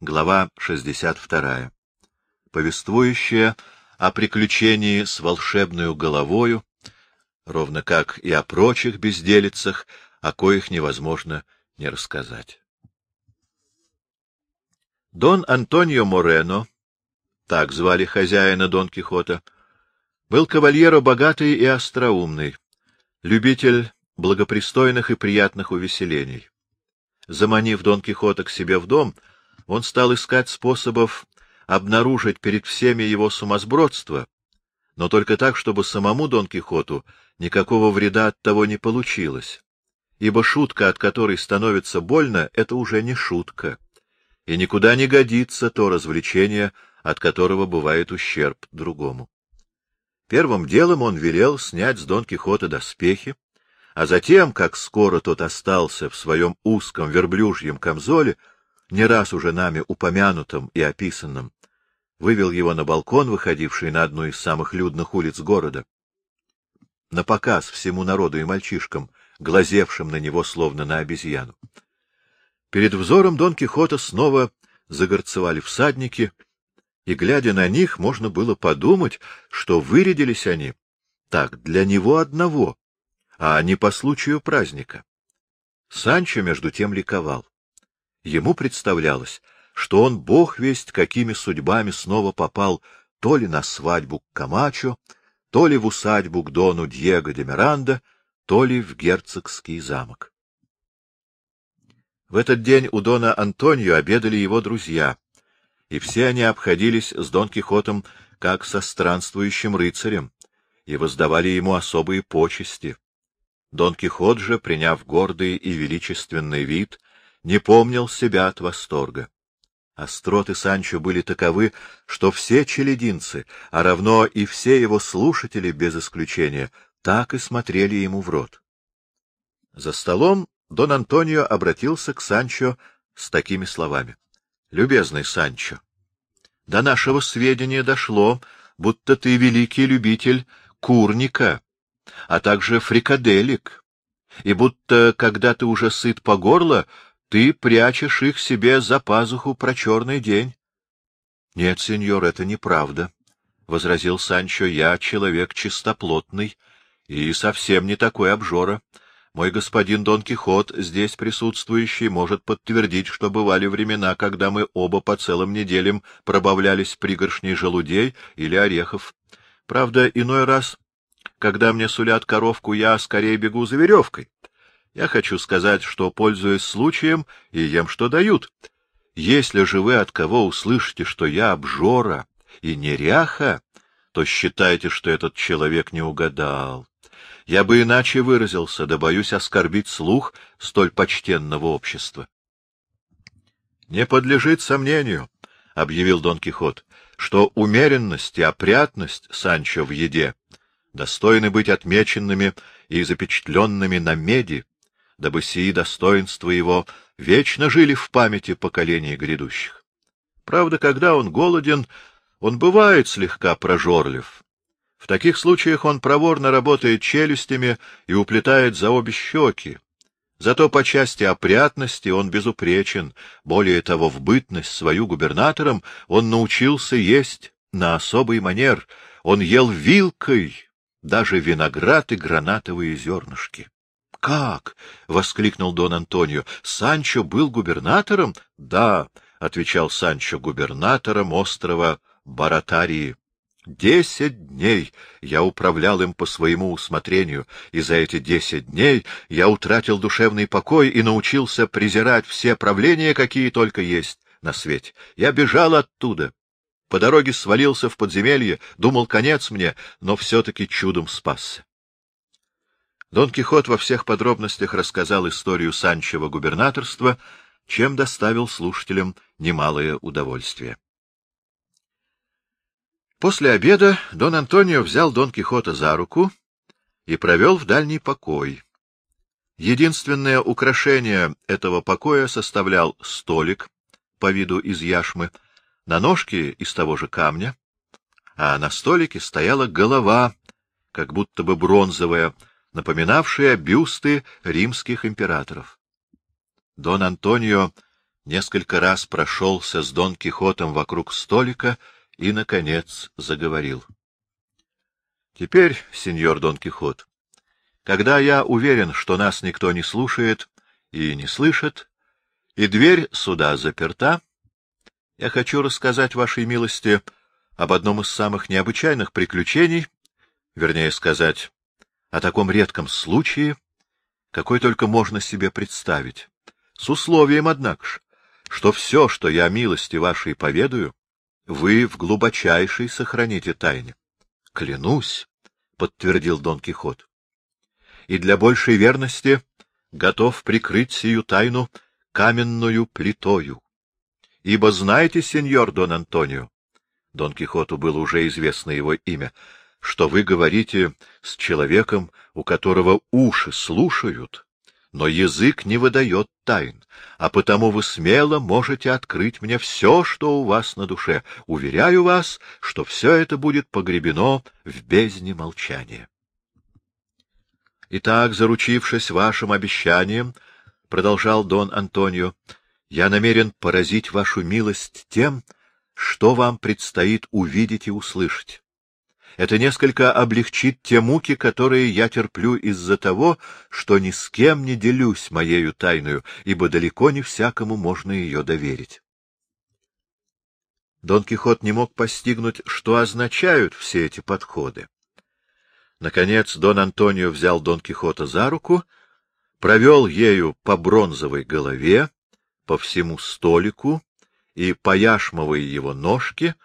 глава 62, повествующая о приключении с волшебную головою, ровно как и о прочих безделицах, о коих невозможно не рассказать. Дон Антонио Морено, так звали хозяина Дон Кихота, был кавальеро богатый и остроумный, любитель благопристойных и приятных увеселений. Заманив Дон Кихота к себе в дом, он стал искать способов обнаружить перед всеми его сумасбродство, но только так, чтобы самому Дон Кихоту никакого вреда от того не получилось, ибо шутка, от которой становится больно, — это уже не шутка, и никуда не годится то развлечение, от которого бывает ущерб другому. Первым делом он велел снять с Дон Кихота доспехи, а затем, как скоро тот остался в своем узком верблюжьем камзоле, не раз уже нами упомянутом и описанном, вывел его на балкон, выходивший на одну из самых людных улиц города. На показ всему народу и мальчишкам, глазевшим на него словно на обезьяну. Перед взором Дон Кихота снова загорцевали всадники, и, глядя на них, можно было подумать, что вырядились они так для него одного, а не по случаю праздника. Санчо, между тем, ликовал. Ему представлялось, что он, бог весть, какими судьбами снова попал то ли на свадьбу к Камачо, то ли в усадьбу к дону Диего де Миранда, то ли в герцогский замок. В этот день у дона Антонио обедали его друзья, и все они обходились с Дон Кихотом как со странствующим рыцарем и воздавали ему особые почести. Дон Кихот же, приняв гордый и величественный вид, не помнил себя от восторга. Остроты Санчо были таковы, что все челединцы, а равно и все его слушатели без исключения, так и смотрели ему в рот. За столом Дон Антонио обратился к Санчо с такими словами. — Любезный Санчо, до нашего сведения дошло, будто ты великий любитель курника а также фрикаделек, и будто, когда ты уже сыт по горло, ты прячешь их себе за пазуху про черный день. — Нет, сеньор, это неправда, — возразил Санчо, — я человек чистоплотный и совсем не такой обжора. Мой господин Дон Кихот, здесь присутствующий, может подтвердить, что бывали времена, когда мы оба по целым неделям пробавлялись пригоршней желудей или орехов. Правда, иной раз когда мне сулят коровку, я скорее бегу за веревкой. Я хочу сказать, что, пользуясь случаем, и ем, что дают. Если же вы от кого услышите, что я обжора и неряха, то считайте, что этот человек не угадал. Я бы иначе выразился, да боюсь оскорбить слух столь почтенного общества. — Не подлежит сомнению, — объявил Дон Кихот, — что умеренность и опрятность Санчо в еде достойны быть отмеченными и запечатленными на меди, дабы сии достоинства его вечно жили в памяти поколений грядущих. Правда, когда он голоден, он бывает слегка прожорлив. В таких случаях он проворно работает челюстями и уплетает за обе щеки. Зато по части опрятности он безупречен, более того, в бытность свою губернатором он научился есть на особый манер, он ел вилкой, даже виноград и гранатовые зернышки. — Как? — воскликнул Дон Антонио. — Санчо был губернатором? — Да, — отвечал Санчо, — губернатором острова Баратарии. Десять дней я управлял им по своему усмотрению, и за эти десять дней я утратил душевный покой и научился презирать все правления, какие только есть на свете. Я бежал оттуда, по дороге свалился в подземелье, думал, конец мне, но все-таки чудом спасся. Дон Кихот во всех подробностях рассказал историю Санчева губернаторства, чем доставил слушателям немалое удовольствие. После обеда Дон Антонио взял Дон Кихота за руку и провел в дальний покой. Единственное украшение этого покоя составлял столик по виду из яшмы — на ножке из того же камня, а на столике стояла голова, как будто бы бронзовая, напоминавшая бюсты римских императоров. Дон Антонио несколько раз прошелся с Дон Кихотом вокруг столика и, наконец, заговорил. — Теперь, сеньор Дон Кихот, когда я уверен, что нас никто не слушает и не слышит, и дверь суда заперта, я хочу рассказать вашей милости об одном из самых необычайных приключений, вернее сказать, о таком редком случае, какой только можно себе представить, с условием, однако ж, что все, что я милости вашей поведаю, вы в глубочайшей сохраните тайне. — Клянусь, — подтвердил Дон Кихот. — И для большей верности готов прикрыть сию тайну каменную плитою. Ибо знаете, сеньор Дон Антонио, Дон Кихоту было уже известно его имя, что вы говорите с человеком, у которого уши слушают, но язык не выдает тайн, а потому вы смело можете открыть мне все, что у вас на душе. Уверяю вас, что все это будет погребено в бездне молчания. Итак, заручившись вашим обещанием, — продолжал Дон Антонио, — я намерен поразить вашу милость тем, что вам предстоит увидеть и услышать. Это несколько облегчит те муки, которые я терплю из-за того, что ни с кем не делюсь моею тайною, ибо далеко не всякому можно ее доверить. Дон Кихот не мог постигнуть, что означают все эти подходы. Наконец Дон Антонио взял Дон Кихота за руку, провел ею по бронзовой голове, по всему столику и по яшмовой его ножке,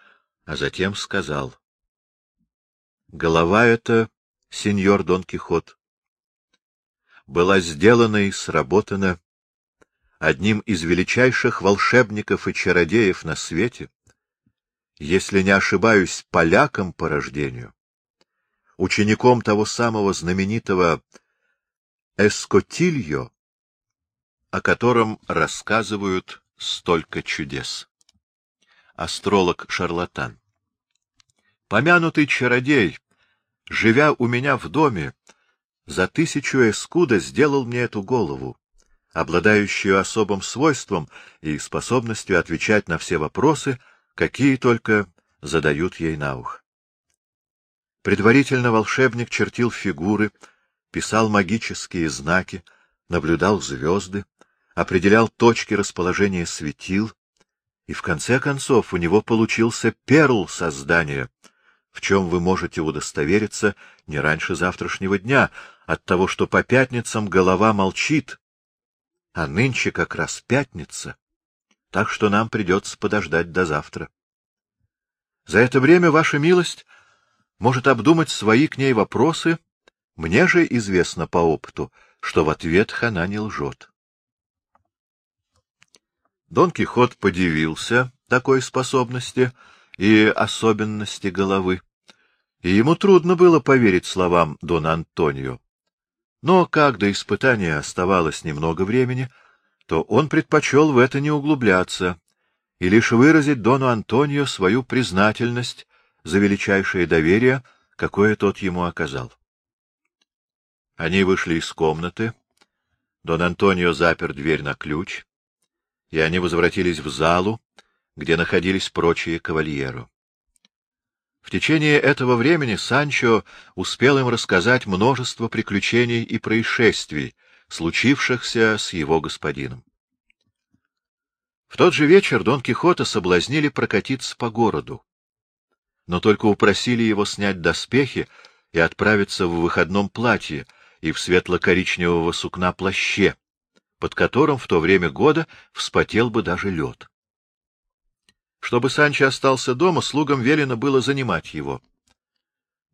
а затем сказал — Голова эта, сеньор Дон Кихот, была сделана и сработана одним из величайших волшебников и чародеев на свете, если не ошибаюсь, поляком по рождению, учеником того самого знаменитого Эскотильо, о котором рассказывают столько чудес. Астролог-шарлатан. Помянутый чародей, живя у меня в доме, за тысячу эскуда сделал мне эту голову, обладающую особым свойством и способностью отвечать на все вопросы, какие только задают ей на ухо. Предварительно волшебник чертил фигуры, писал магические знаки, наблюдал звезды, определял точки расположения светил, и в конце концов у него получился перл создания — в чем вы можете удостовериться не раньше завтрашнего дня, от того, что по пятницам голова молчит, а нынче как раз пятница, так что нам придется подождать до завтра. За это время ваша милость может обдумать свои к ней вопросы, мне же известно по опыту, что в ответах она не лжет. Дон Кихот подивился такой способности — и особенности головы. И ему трудно было поверить словам Дона Антонио. Но, как до испытания оставалось немного времени, то он предпочел в это не углубляться и лишь выразить Дону Антонио свою признательность за величайшее доверие, какое тот ему оказал. Они вышли из комнаты, Дон Антонио запер дверь на ключ, и они возвратились в залу, где находились прочие кавальеру. В течение этого времени Санчо успел им рассказать множество приключений и происшествий, случившихся с его господином. В тот же вечер Дон Кихота соблазнили прокатиться по городу, но только упросили его снять доспехи и отправиться в выходном платье и в светло-коричневого сукна плаще, под которым в то время года вспотел бы даже лед. Чтобы Санчо остался дома, слугам велено было занимать его.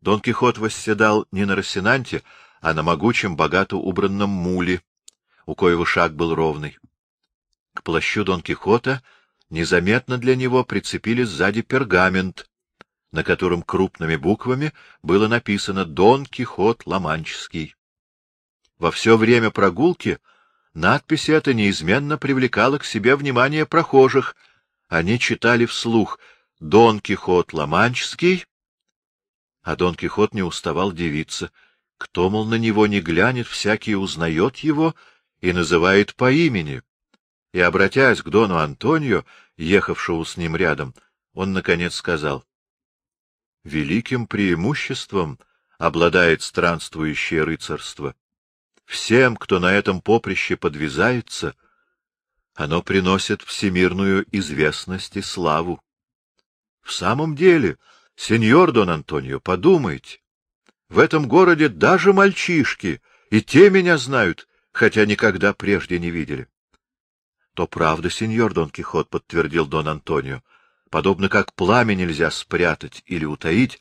Дон Кихот восседал не на Рассенанте, а на могучем, богато убранном муле, у коего шаг был ровный. К плащу Дон Кихота незаметно для него прицепили сзади пергамент, на котором крупными буквами было написано «Дон Кихот Ломанческий». Во все время прогулки надпись эта неизменно привлекала к себе внимание прохожих — они читали вслух «Дон Кихот Ломанческий», а Дон Кихот не уставал дивиться. Кто, мол, на него не глянет, всякий узнает его и называет по имени. И, обратясь к Дону Антонио, ехавшему с ним рядом, он, наконец, сказал, — Великим преимуществом обладает странствующее рыцарство. Всем, кто на этом поприще подвязается, оно приносит всемирную известность и славу. В самом деле, сеньор Дон Антонио, подумайте, в этом городе даже мальчишки, и те меня знают, хотя никогда прежде не видели. — То правда, сеньор Дон Кихот, — подтвердил Дон Антонио. — Подобно как пламя нельзя спрятать или утаить,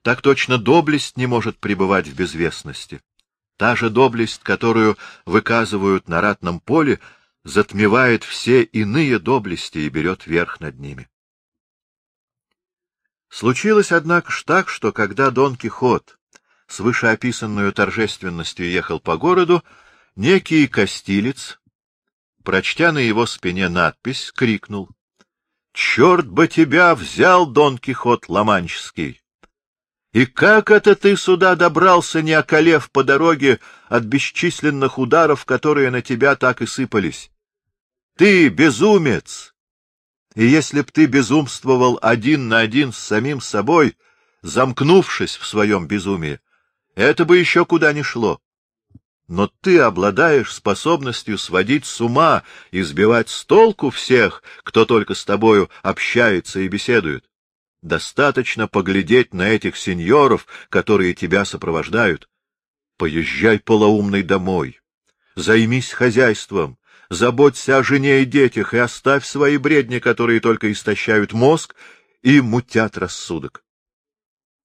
так точно доблесть не может пребывать в безвестности. Та же доблесть, которую выказывают на ратном поле, затмевает все иные доблести и берет верх над ними. Случилось, однако, ж так, что когда Дон Кихот с вышеописанную торжественностью ехал по городу, некий костилец, прочтя на его спине надпись, крикнул. — Черт бы тебя взял, Дон Кихот Ломанческий! И как это ты сюда добрался, не околев по дороге от бесчисленных ударов, которые на тебя так и сыпались? Ты безумец! И если б ты безумствовал один на один с самим собой, замкнувшись в своем безумии, это бы еще куда ни шло но ты обладаешь способностью сводить с ума и сбивать с толку всех, кто только с тобою общается и беседует. Достаточно поглядеть на этих сеньоров, которые тебя сопровождают. Поезжай полоумный домой, займись хозяйством, заботься о жене и детях и оставь свои бредни, которые только истощают мозг и мутят рассудок.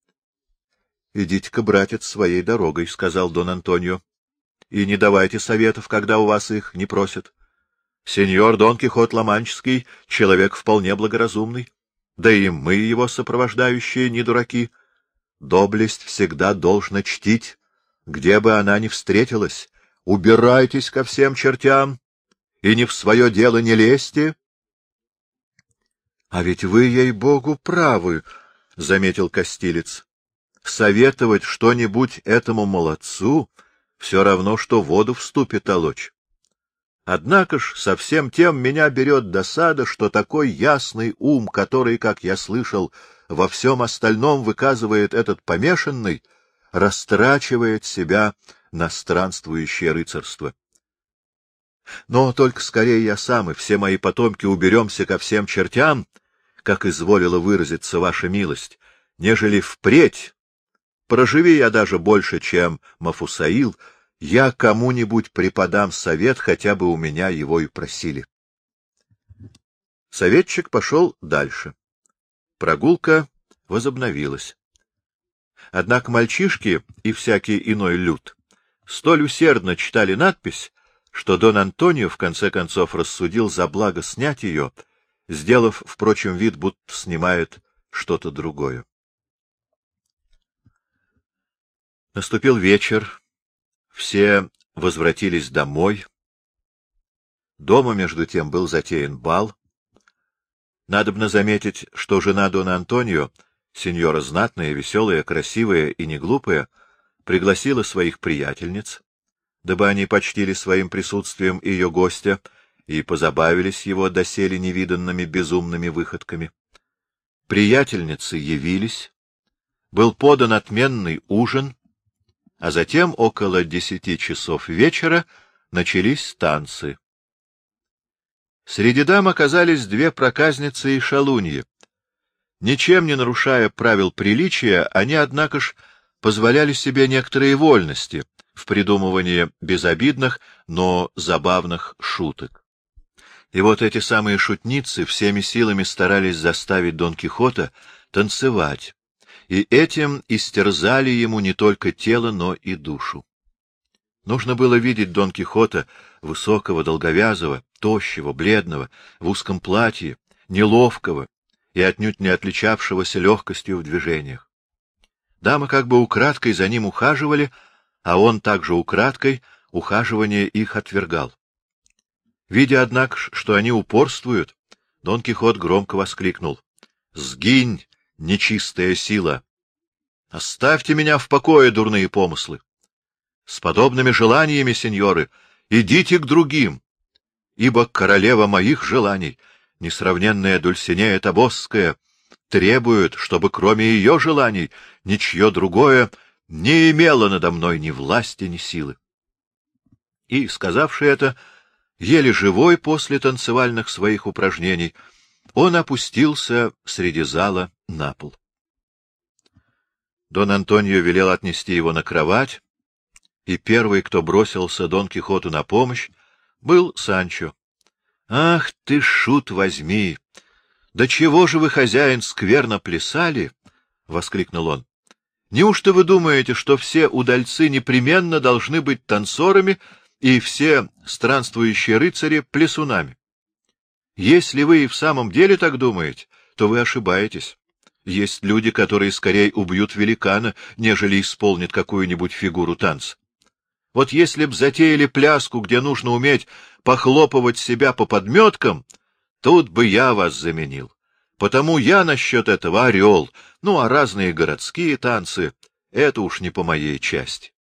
— Идите-ка, братец, своей дорогой, — сказал Дон Антонио и не давайте советов, когда у вас их не просят. Сеньор Дон Кихот Ломанческий — человек вполне благоразумный, да и мы, его сопровождающие, не дураки. Доблесть всегда должна чтить, где бы она ни встретилась. Убирайтесь ко всем чертям и не в свое дело не лезьте. — А ведь вы, ей-богу, правы, — заметил Костилец. — Советовать что-нибудь этому молодцу все равно, что воду в ступе толочь. Однако ж, со всем тем меня берет досада, что такой ясный ум, который, как я слышал, во всем остальном выказывает этот помешанный, растрачивает себя на странствующее рыцарство. Но только скорее я сам и все мои потомки уберемся ко всем чертям, как изволила выразиться ваша милость, нежели впредь, проживи я даже больше, чем Мафусаил, я кому-нибудь преподам совет, хотя бы у меня его и просили. Советчик пошел дальше. Прогулка возобновилась. Однако мальчишки и всякий иной люд столь усердно читали надпись, что Дон Антонио в конце концов рассудил за благо снять ее, сделав, впрочем, вид, будто снимает что-то другое. Наступил вечер, все возвратились домой. Дома, между тем, был затеян бал. Надобно заметить, что жена Дона Антонио, сеньора знатная, веселая, красивая и неглупая, пригласила своих приятельниц, дабы они почтили своим присутствием ее гостя и позабавились его доселе невиданными безумными выходками. Приятельницы явились, был подан отменный ужин, а затем около десяти часов вечера начались танцы. Среди дам оказались две проказницы и шалуньи. Ничем не нарушая правил приличия, они, однако ж, позволяли себе некоторые вольности в придумывании безобидных, но забавных шуток. И вот эти самые шутницы всеми силами старались заставить Дон Кихота танцевать, и этим истерзали ему не только тело, но и душу. Нужно было видеть Дон Кихота, высокого, долговязого, тощего, бледного, в узком платье, неловкого и отнюдь не отличавшегося легкостью в движениях. Дамы как бы украдкой за ним ухаживали, а он также украдкой ухаживание их отвергал. Видя, однако, что они упорствуют, Дон Кихот громко воскликнул. — Сгинь, нечистая сила! Оставьте меня в покое, дурные помыслы! С подобными желаниями, сеньоры, идите к другим, ибо королева моих желаний, несравненная Дульсинея Тобосская, требует, чтобы кроме ее желаний ничье другое не имело надо мной ни власти, ни силы. И, сказавши это, еле живой после танцевальных своих упражнений, он опустился среди зала на пол. Дон Антонио велел отнести его на кровать, и первый, кто бросился Дон Кихоту на помощь, был Санчо. — Ах ты, шут, возьми! Да чего же вы, хозяин, скверно плясали? — воскликнул он. — Неужто вы думаете, что все удальцы непременно должны быть танцорами и все странствующие рыцари — плясунами? Если вы и в самом деле так думаете, то вы ошибаетесь. Есть люди, которые скорее убьют великана, нежели исполнят какую-нибудь фигуру танца. Вот если б затеяли пляску, где нужно уметь похлопывать себя по подметкам, тут бы я вас заменил. Потому я насчет этого орел, ну а разные городские танцы — это уж не по моей части.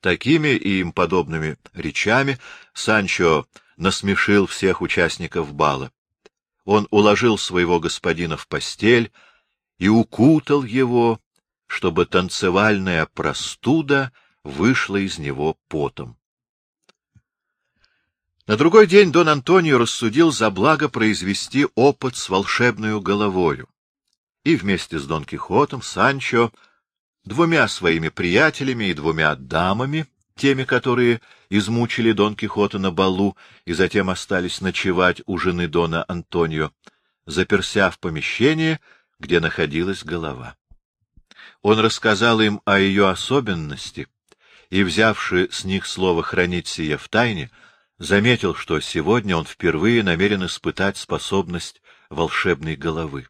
Такими и им подобными речами Санчо насмешил всех участников бала. Он уложил своего господина в постель и укутал его, чтобы танцевальная простуда вышла из него потом. На другой день Дон Антонио рассудил за благо произвести опыт с волшебную головою. И вместе с Дон Кихотом Санчо, двумя своими приятелями и двумя дамами, теми, которые измучили Дон Кихота на балу и затем остались ночевать у жены Дона Антонио, заперся в помещение, где находилась голова. Он рассказал им о ее особенности и, взявши с них слово хранить сие в тайне, заметил, что сегодня он впервые намерен испытать способность волшебной головы.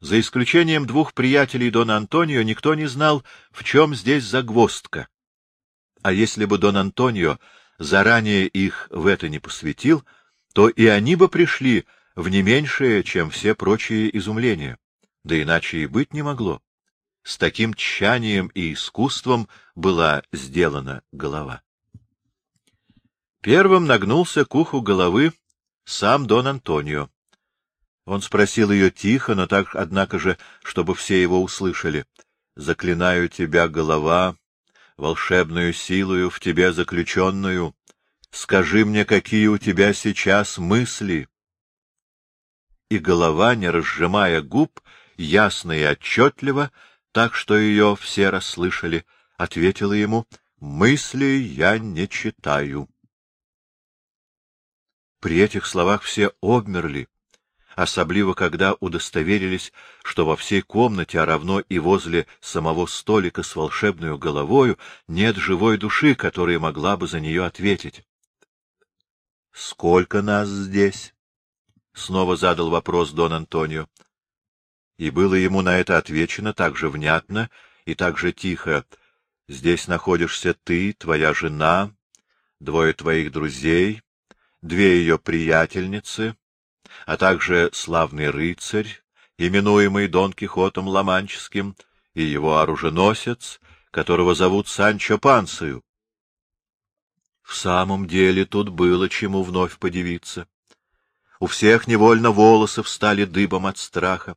За исключением двух приятелей Дона Антонио никто не знал, в чем здесь загвоздка, а если бы Дон Антонио заранее их в это не посвятил, то и они бы пришли в не меньшее, чем все прочие изумления. Да иначе и быть не могло. С таким тщанием и искусством была сделана голова. Первым нагнулся к уху головы сам Дон Антонио. Он спросил ее тихо, но так, однако же, чтобы все его услышали. — Заклинаю тебя, голова, волшебную силою в тебе заключенную, скажи мне, какие у тебя сейчас мысли. И голова, не разжимая губ, ясно и отчетливо, так что ее все расслышали, ответила ему, — мысли я не читаю. При этих словах все обмерли, особливо когда удостоверились, что во всей комнате, а равно и возле самого столика с волшебной головою, нет живой души, которая могла бы за нее ответить. — Сколько нас здесь? — снова задал вопрос Дон Антонио. И было ему на это отвечено так же внятно и так же тихо. — Здесь находишься ты, твоя жена, двое твоих друзей, две ее приятельницы — а также славный рыцарь, именуемый Дон Кихотом Ломанческим, и его оруженосец, которого зовут Санчо Пансою. В самом деле тут было чему вновь подивиться. У всех невольно волосы встали дыбом от страха,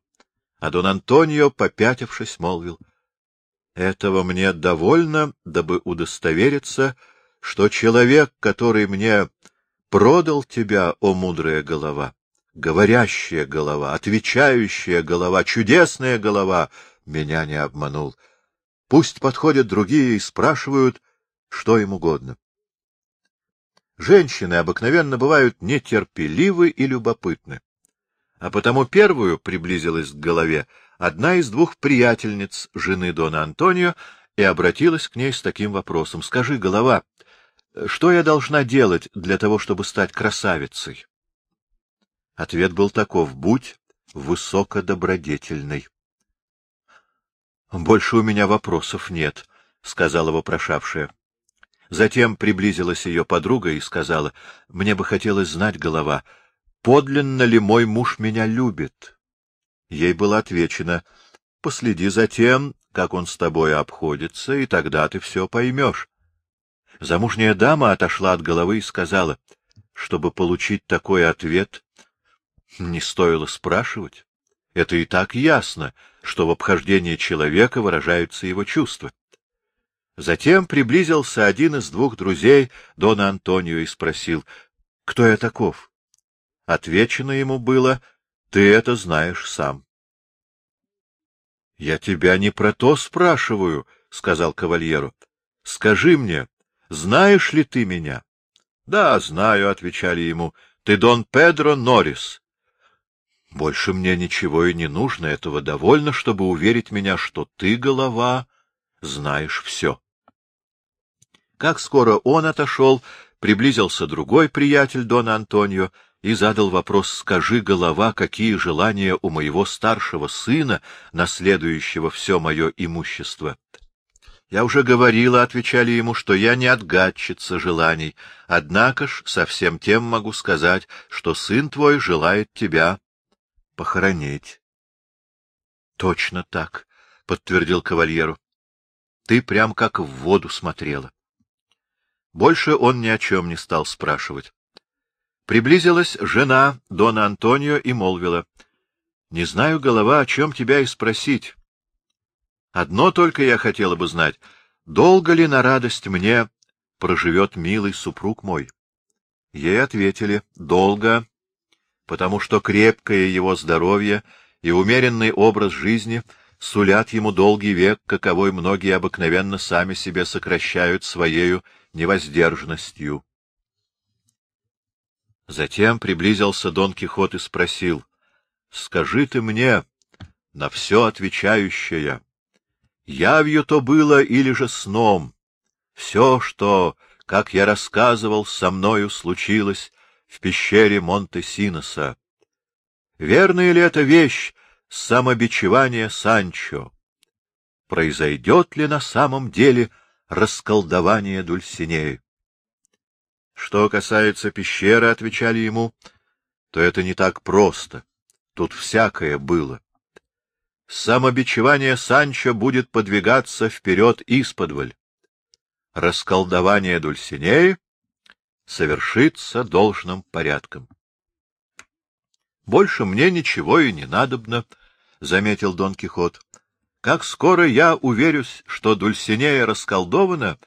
а Дон Антонио, попятившись, молвил, — Этого мне довольно, дабы удостовериться, что человек, который мне продал тебя, о мудрая голова, говорящая голова, отвечающая голова, чудесная голова меня не обманул. Пусть подходят другие и спрашивают, что им угодно. Женщины обыкновенно бывают нетерпеливы и любопытны. А потому первую приблизилась к голове одна из двух приятельниц жены Дона Антонио и обратилась к ней с таким вопросом. — Скажи, голова, что я должна делать для того, чтобы стать красавицей? Ответ был таков — будь высокодобродетельной. — Больше у меня вопросов нет, — сказала вопрошавшая. Затем приблизилась ее подруга и сказала, — мне бы хотелось знать, голова, подлинно ли мой муж меня любит? Ей было отвечено, — последи за тем, как он с тобой обходится, и тогда ты все поймешь. Замужняя дама отошла от головы и сказала, чтобы получить такой ответ, не стоило спрашивать. Это и так ясно, что в обхождении человека выражаются его чувства. Затем приблизился один из двух друзей Дона Антонио и спросил, кто я таков? Отвечено ему было, ты это знаешь сам. — Я тебя не про то спрашиваю, — сказал кавальеру. — Скажи мне, знаешь ли ты меня? — Да, знаю, — отвечали ему. — Ты Дон Педро Норрис. — Больше мне ничего и не нужно, этого довольно, чтобы уверить меня, что ты, голова, знаешь все. Как скоро он отошел, приблизился другой приятель Дона Антонио и задал вопрос «Скажи, голова, какие желания у моего старшего сына, наследующего все мое имущество?» Я уже говорила, — отвечали ему, — что я не отгадчица желаний, однако ж со всем тем могу сказать, что сын твой желает тебя похоронить. — Точно так, — подтвердил кавальеру. — Ты прям как в воду смотрела. Больше он ни о чем не стал спрашивать. Приблизилась жена Дона Антонио и молвила. — Не знаю, голова, о чем тебя и спросить. Одно только я хотела бы знать, долго ли на радость мне проживет милый супруг мой? Ей ответили — долго, потому что крепкое его здоровье и умеренный образ жизни сулят ему долгий век, каковой многие обыкновенно сами себе сокращают своею невоздержанностью. Затем приблизился Дон Кихот и спросил, — Скажи ты мне, на все отвечающее, явью то было или же сном, все, что, как я рассказывал, со мною случилось в пещере Монте-Синоса. Верная ли эта вещь самобичевания Санчо? Произойдет ли на самом деле расколдование Дульсинеи? Что касается пещеры, — отвечали ему, — то это не так просто. Тут всякое было самобичевание Санчо будет подвигаться вперед исподволь. Расколдование Дульсинеи совершится должным порядком. — Больше мне ничего и не надобно, — заметил Дон Кихот. — Как скоро я уверюсь, что Дульсинея расколдована,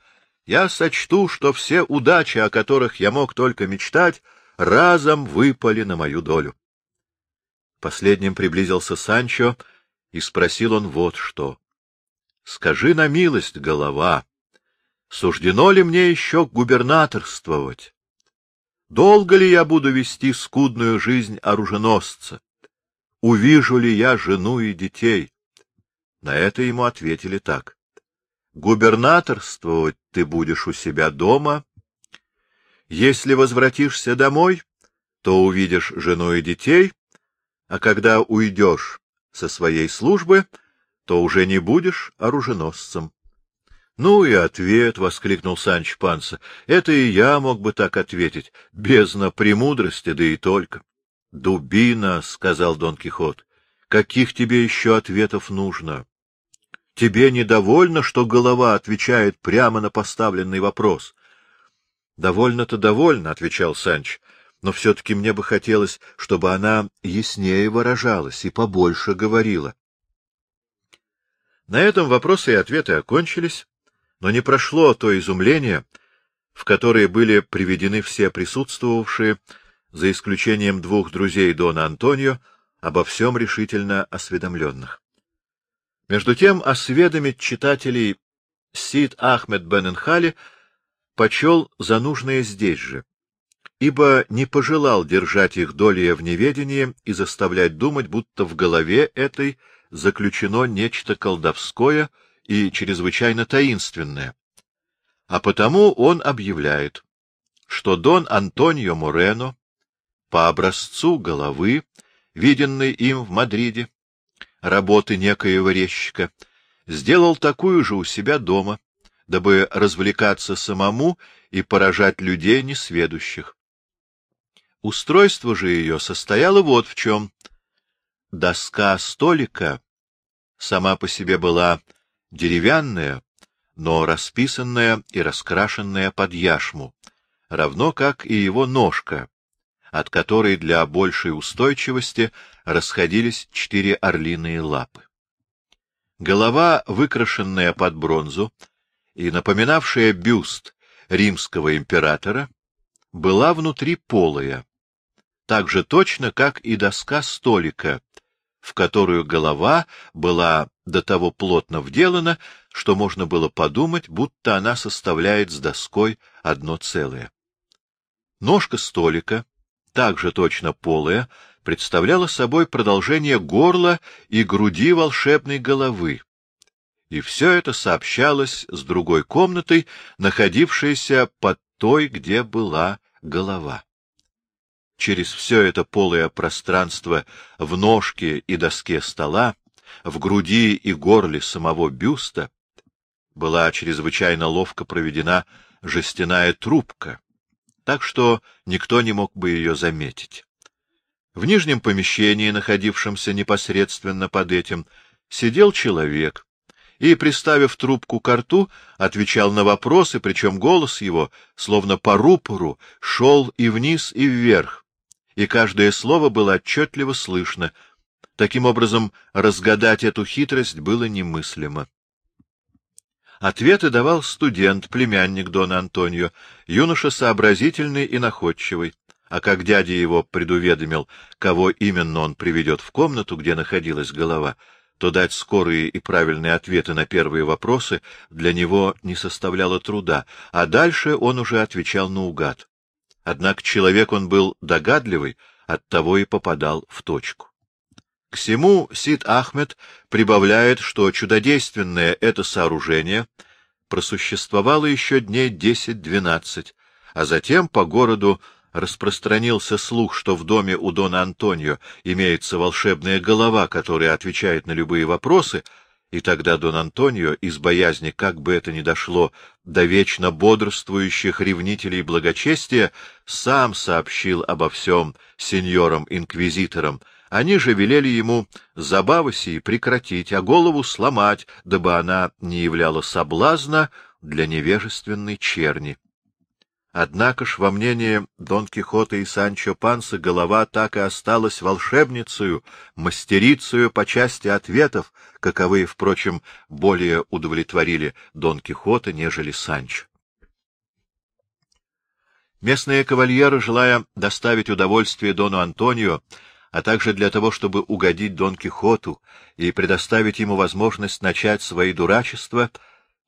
я сочту, что все удачи, о которых я мог только мечтать, разом выпали на мою долю. Последним приблизился Санчо, — и спросил он вот что. — Скажи на милость, голова, суждено ли мне еще губернаторствовать? Долго ли я буду вести скудную жизнь оруженосца? Увижу ли я жену и детей? На это ему ответили так. Губернаторствовать ты будешь у себя дома. Если возвратишься домой, то увидишь жену и детей, а когда уйдешь, со своей службы, то уже не будешь оруженосцем. — Ну и ответ! — воскликнул Санч Панса. — Это и я мог бы так ответить. Бездна премудрости, да и только. — Дубина! — сказал Дон Кихот. — Каких тебе еще ответов нужно? Тебе недовольно, что голова отвечает прямо на поставленный вопрос? — Довольно-то довольно, — отвечал Санч но все-таки мне бы хотелось, чтобы она яснее выражалась и побольше говорила. На этом вопросы и ответы окончились, но не прошло то изумление, в которое были приведены все присутствовавшие, за исключением двух друзей Дона Антонио, обо всем решительно осведомленных. Между тем осведомить читателей Сид Ахмед бен Энхали почел за нужное здесь же, ибо не пожелал держать их долей в неведении и заставлять думать, будто в голове этой заключено нечто колдовское и чрезвычайно таинственное. А потому он объявляет, что Дон Антонио Морено по образцу головы, виденной им в Мадриде, работы некоего резчика, сделал такую же у себя дома, дабы развлекаться самому и поражать людей несведущих. Устройство же ее состояло вот в чем. Доска столика сама по себе была деревянная, но расписанная и раскрашенная под яшму, равно как и его ножка, от которой для большей устойчивости расходились четыре орлиные лапы. Голова, выкрашенная под бронзу и напоминавшая бюст римского императора, была внутри полая, так же точно, как и доска столика, в которую голова была до того плотно вделана, что можно было подумать, будто она составляет с доской одно целое. Ножка столика, также точно полая, представляла собой продолжение горла и груди волшебной головы. И все это сообщалось с другой комнатой, находившейся под той, где была голова. Через все это полое пространство в ножке и доске стола, в груди и горле самого бюста, была чрезвычайно ловко проведена жестяная трубка, так что никто не мог бы ее заметить. В нижнем помещении, находившемся непосредственно под этим, сидел человек и, приставив трубку к рту, отвечал на вопросы, причем голос его, словно по рупору, шел и вниз, и вверх, и каждое слово было отчетливо слышно. Таким образом, разгадать эту хитрость было немыслимо. Ответы давал студент, племянник Дона Антонио, юноша сообразительный и находчивый. А как дядя его предуведомил, кого именно он приведет в комнату, где находилась голова, то дать скорые и правильные ответы на первые вопросы для него не составляло труда, а дальше он уже отвечал наугад. Однако человек он был догадливый, оттого и попадал в точку. К всему Сид Ахмед прибавляет, что чудодейственное это сооружение просуществовало еще дней десять-двенадцать, а затем по городу распространился слух, что в доме у Дона Антонио имеется волшебная голова, которая отвечает на любые вопросы, и тогда Дон Антонио, из боязни, как бы это ни дошло, до вечно бодрствующих ревнителей благочестия, сам сообщил обо всем сеньорам-инквизиторам. Они же велели ему забавы сии прекратить, а голову сломать, дабы она не являла соблазна для невежественной черни. Однако ж, во мнении Дон Кихота и Санчо Панса, голова так и осталась волшебницею, мастерицею по части ответов, каковые, впрочем, более удовлетворили Дон Кихота, нежели Санчо. Местные кавальеры, желая доставить удовольствие Дону Антонио, а также для того, чтобы угодить Дон Кихоту и предоставить ему возможность начать свои дурачества,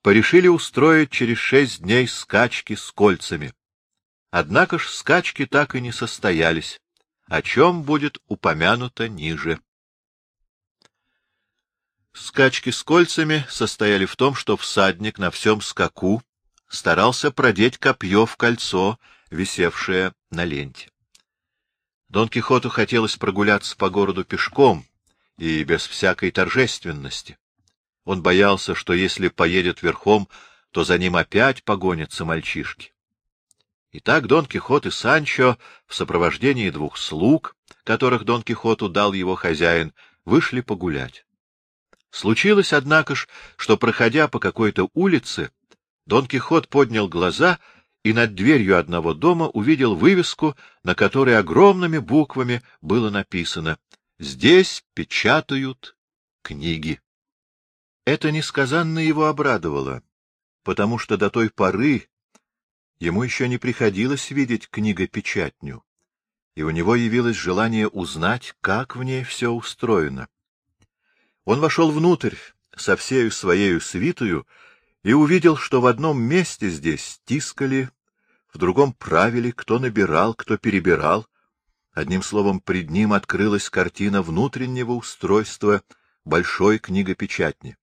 порешили устроить через шесть дней скачки с кольцами. Однако ж скачки так и не состоялись, о чем будет упомянуто ниже. Скачки с кольцами состояли в том, что всадник на всем скаку старался продеть копье в кольцо, висевшее на ленте. Дон Кихоту хотелось прогуляться по городу пешком и без всякой торжественности. Он боялся, что если поедет верхом, то за ним опять погонятся мальчишки. Итак, Дон Кихот и Санчо в сопровождении двух слуг, которых Дон Кихоту дал его хозяин, вышли погулять. Случилось, однако ж, что, проходя по какой-то улице, Дон Кихот поднял глаза и над дверью одного дома увидел вывеску, на которой огромными буквами было написано «Здесь печатают книги». Это несказанно его обрадовало, потому что до той поры Ему еще не приходилось видеть книгопечатню, и у него явилось желание узнать, как в ней все устроено. Он вошел внутрь со всею своею свитою и увидел, что в одном месте здесь тискали, в другом правили, кто набирал, кто перебирал. Одним словом, пред ним открылась картина внутреннего устройства большой книгопечатни.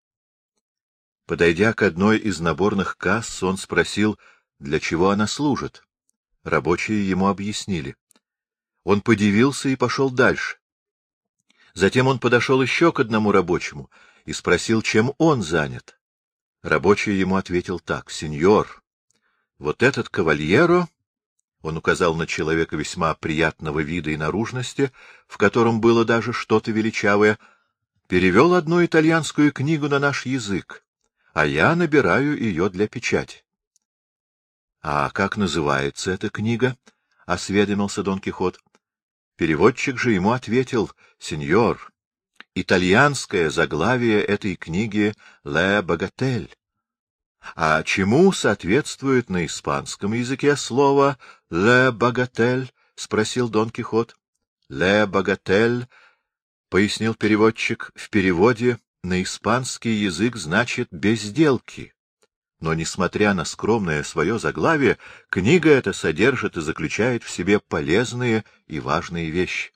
Подойдя к одной из наборных касс, он спросил — для чего она служит. Рабочие ему объяснили. Он подивился и пошел дальше. Затем он подошел еще к одному рабочему и спросил, чем он занят. Рабочий ему ответил так, — Сеньор, вот этот кавальеро, — он указал на человека весьма приятного вида и наружности, в котором было даже что-то величавое, — перевел одну итальянскую книгу на наш язык, а я набираю ее для печати. А как называется эта книга? — осведомился Дон Кихот. Переводчик же ему ответил, — Сеньор, итальянское заглавие этой книги «Ле Богатель». А чему соответствует на испанском языке слово «ле богатель»? — спросил Дон Кихот. — «Ле богатель», — пояснил переводчик, — в переводе на испанский язык значит «безделки». Но, несмотря на скромное свое заглавие, книга эта содержит и заключает в себе полезные и важные вещи.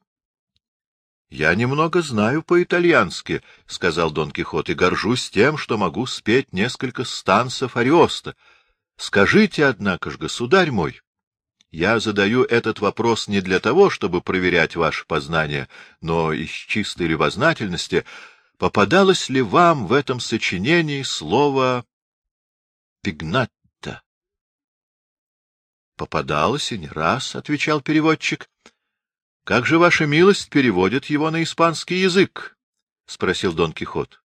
— Я немного знаю по-итальянски, — сказал Дон Кихот, — и горжусь тем, что могу спеть несколько стансов Ариоста. Скажите, однако ж, государь мой, я задаю этот вопрос не для того, чтобы проверять ваше познание, но из чистой любознательности, попадалось ли вам в этом сочинении слово «пигнатта»? — Попадалось и не раз, — отвечал переводчик. — Как же ваша милость переводит его на испанский язык? — спросил Дон Кихот.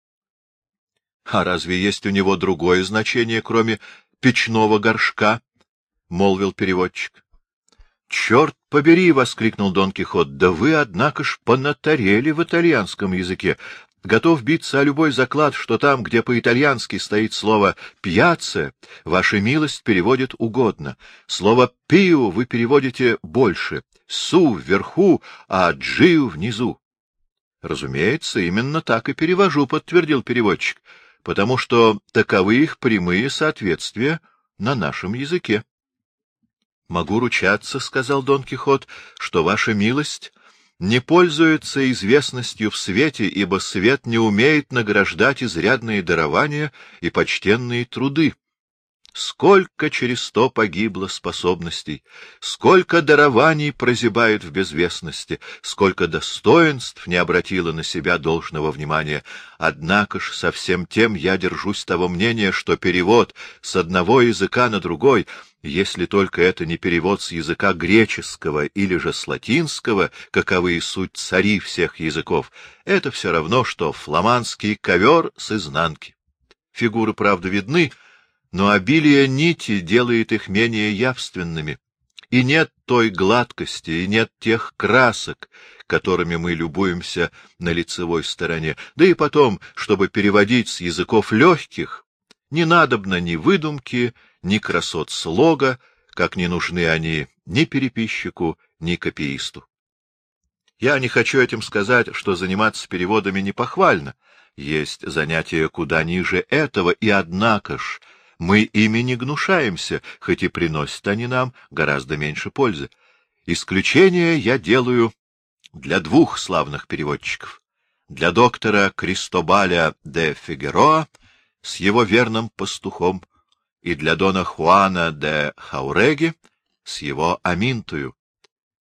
— А разве есть у него другое значение, кроме печного горшка? — молвил переводчик. — Черт побери! — воскликнул Дон Кихот. — Да вы, однако ж, понатарели в итальянском языке. Готов биться о любой заклад, что там, где по-итальянски стоит слово «пьяце», ваша милость переводит угодно. Слово «пиу» вы переводите больше, «су» вверху, а «джиу» внизу. — Разумеется, именно так и перевожу, — подтвердил переводчик, — потому что таковы их прямые соответствия на нашем языке. — Могу ручаться, — сказал Дон Кихот, — что ваша милость не пользуется известностью в свете, ибо свет не умеет награждать изрядные дарования и почтенные труды. Сколько через сто погибло способностей, сколько дарований прозябает в безвестности, сколько достоинств не обратило на себя должного внимания. Однако ж со всем тем я держусь того мнения, что перевод с одного языка на другой, если только это не перевод с языка греческого или же с латинского, каковы и суть цари всех языков, это все равно, что фламандский ковер с изнанки. Фигуры, правда, видны, — но обилие нити делает их менее явственными, и нет той гладкости, и нет тех красок, которыми мы любуемся на лицевой стороне. Да и потом, чтобы переводить с языков легких, не надобно ни выдумки, ни красот слога, как не нужны они ни переписчику, ни копиисту. Я не хочу этим сказать, что заниматься переводами не похвально. Есть занятия куда ниже этого, и однако ж мы ими не гнушаемся, хоть и приносят они нам гораздо меньше пользы. Исключение я делаю для двух славных переводчиков. Для доктора Кристобаля де Фигероа с его верным пастухом и для дона Хуана де Хауреги с его Аминтую,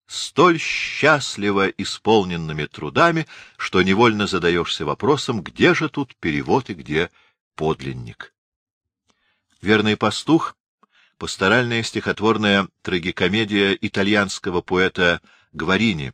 столь счастливо исполненными трудами, что невольно задаешься вопросом, где же тут перевод и где подлинник. Верный пастух — пасторальная стихотворная трагикомедия итальянского поэта Гварини,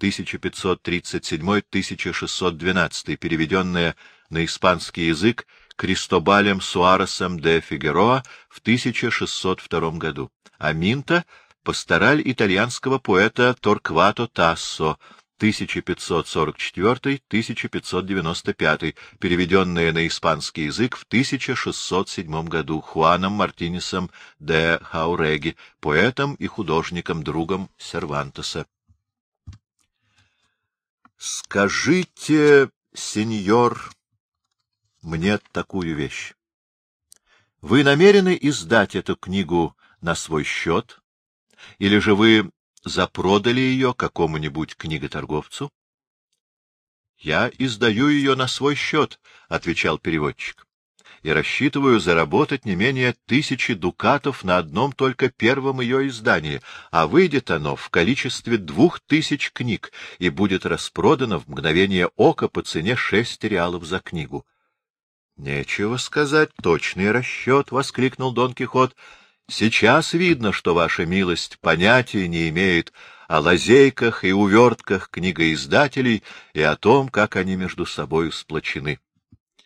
1537-1612, переведенная на испанский язык Кристобалем Суаресом де Фигероа в 1602 году. А Минта — пастораль итальянского поэта Торквато Тассо, 1544-1595, переведенная на испанский язык в 1607 году Хуаном Мартинесом де Хауреги, поэтом и художником, другом Сервантеса. «Скажите, сеньор, мне такую вещь. Вы намерены издать эту книгу на свой счет, или же вы запродали ее какому-нибудь книготорговцу? — Я издаю ее на свой счет, — отвечал переводчик, — и рассчитываю заработать не менее тысячи дукатов на одном только первом ее издании, а выйдет оно в количестве двух тысяч книг и будет распродано в мгновение ока по цене шесть реалов за книгу. — Нечего сказать, точный расчет! — воскликнул Дон Кихот. Сейчас видно, что ваша милость понятия не имеет о лазейках и увертках книгоиздателей и о том, как они между собой сплочены.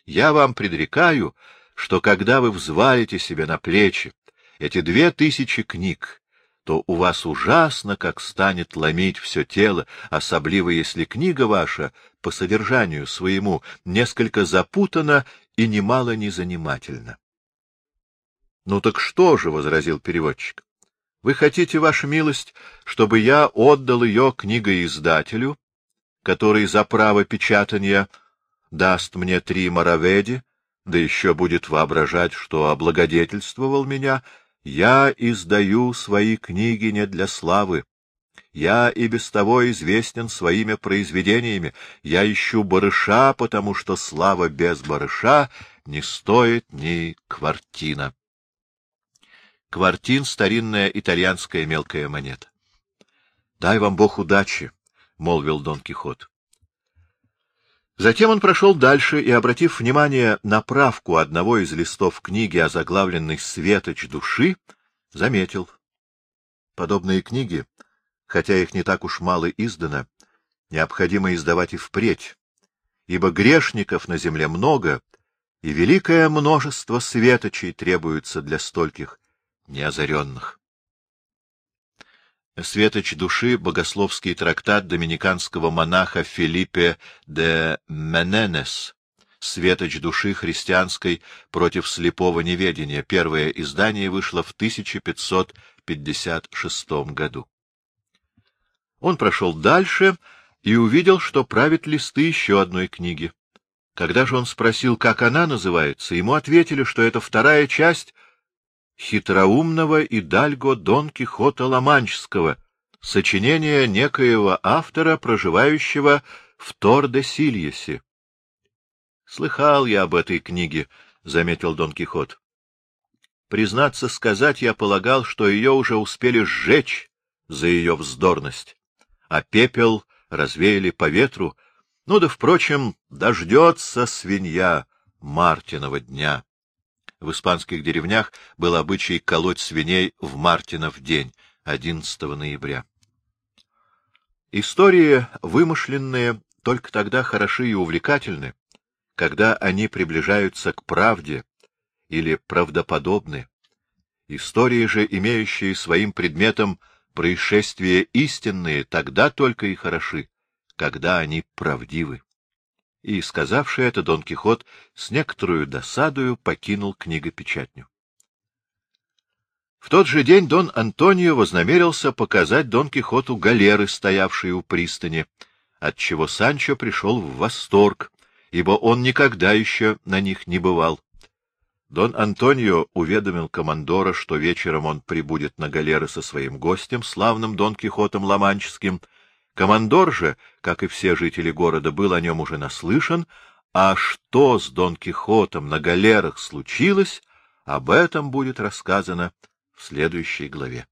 Я вам предрекаю, что когда вы взвалите себе на плечи эти две тысячи книг, то у вас ужасно, как станет ломить все тело, особливо если книга ваша по содержанию своему несколько запутана и немало не занимательна. — Ну так что же, — возразил переводчик, — вы хотите, ваша милость, чтобы я отдал ее книгоиздателю, который за право печатания даст мне три мараведи, да еще будет воображать, что облагодетельствовал меня — я издаю свои книги не для славы. Я и без того известен своими произведениями. Я ищу барыша, потому что слава без барыша не стоит ни квартина. Квартин — старинная итальянская мелкая монета. — Дай вам Бог удачи, — молвил Дон Кихот. Затем он прошел дальше и, обратив внимание на правку одного из листов книги, озаглавленной «Светоч души», заметил. Подобные книги, хотя их не так уж мало издано, необходимо издавать и впредь, ибо грешников на земле много, и великое множество светочей требуется для стольких неозаренных. Светоч души — богословский трактат доминиканского монаха Филиппе де Мененес, Светоч души христианской против слепого неведения. Первое издание вышло в 1556 году. Он прошел дальше и увидел, что правит листы еще одной книги. Когда же он спросил, как она называется, ему ответили, что это вторая часть хитроумного Идальго Дон Кихота Ламанческого, сочинение некоего автора, проживающего в Тор-де-Сильесе. — Слыхал я об этой книге, — заметил Дон Кихот. Признаться сказать, я полагал, что ее уже успели сжечь за ее вздорность, а пепел развеяли по ветру. Ну да, впрочем, дождется свинья Мартинова дня. В испанских деревнях был обычай колоть свиней в Мартинов день, 11 ноября. Истории, вымышленные, только тогда хороши и увлекательны, когда они приближаются к правде или правдоподобны. Истории же, имеющие своим предметом происшествия истинные, тогда только и хороши, когда они правдивы и, сказавши это, Дон Кихот с некоторую досадою покинул книгопечатню. В тот же день Дон Антонио вознамерился показать Дон Кихоту галеры, стоявшие у пристани, отчего Санчо пришел в восторг, ибо он никогда еще на них не бывал. Дон Антонио уведомил командора, что вечером он прибудет на галеры со своим гостем, славным Дон Кихотом Ломанческим, Командор же, как и все жители города, был о нем уже наслышан, а что с Дон Кихотом на галерах случилось, об этом будет рассказано в следующей главе.